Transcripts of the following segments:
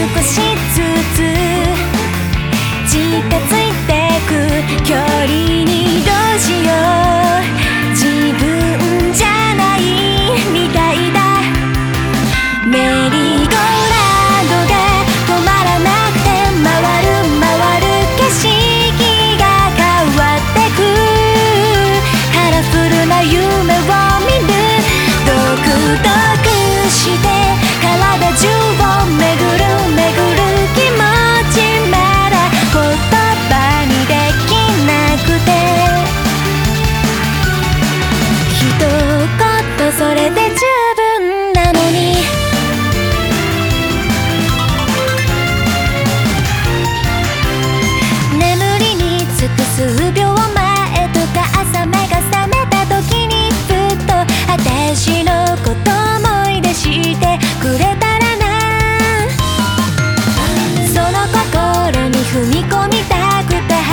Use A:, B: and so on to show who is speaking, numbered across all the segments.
A: 少しずつ近づいてく距離に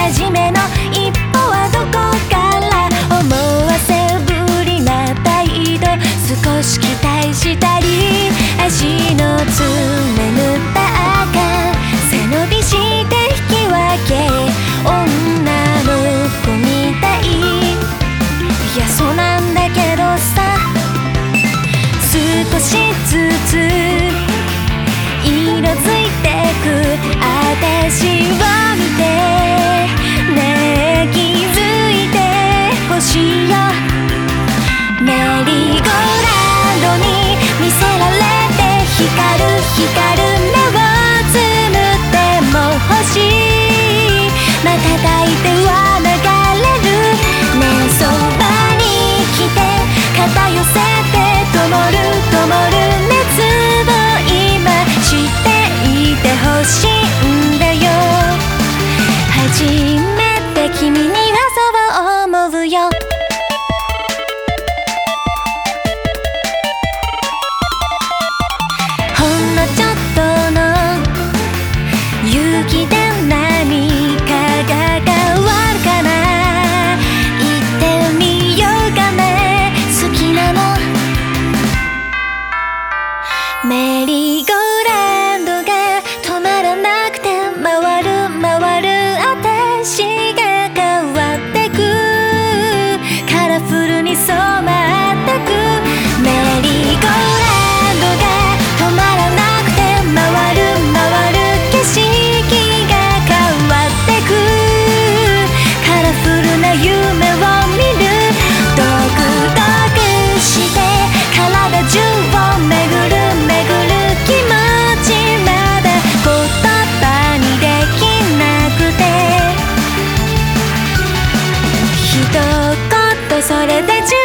A: 初めの勇気でそれで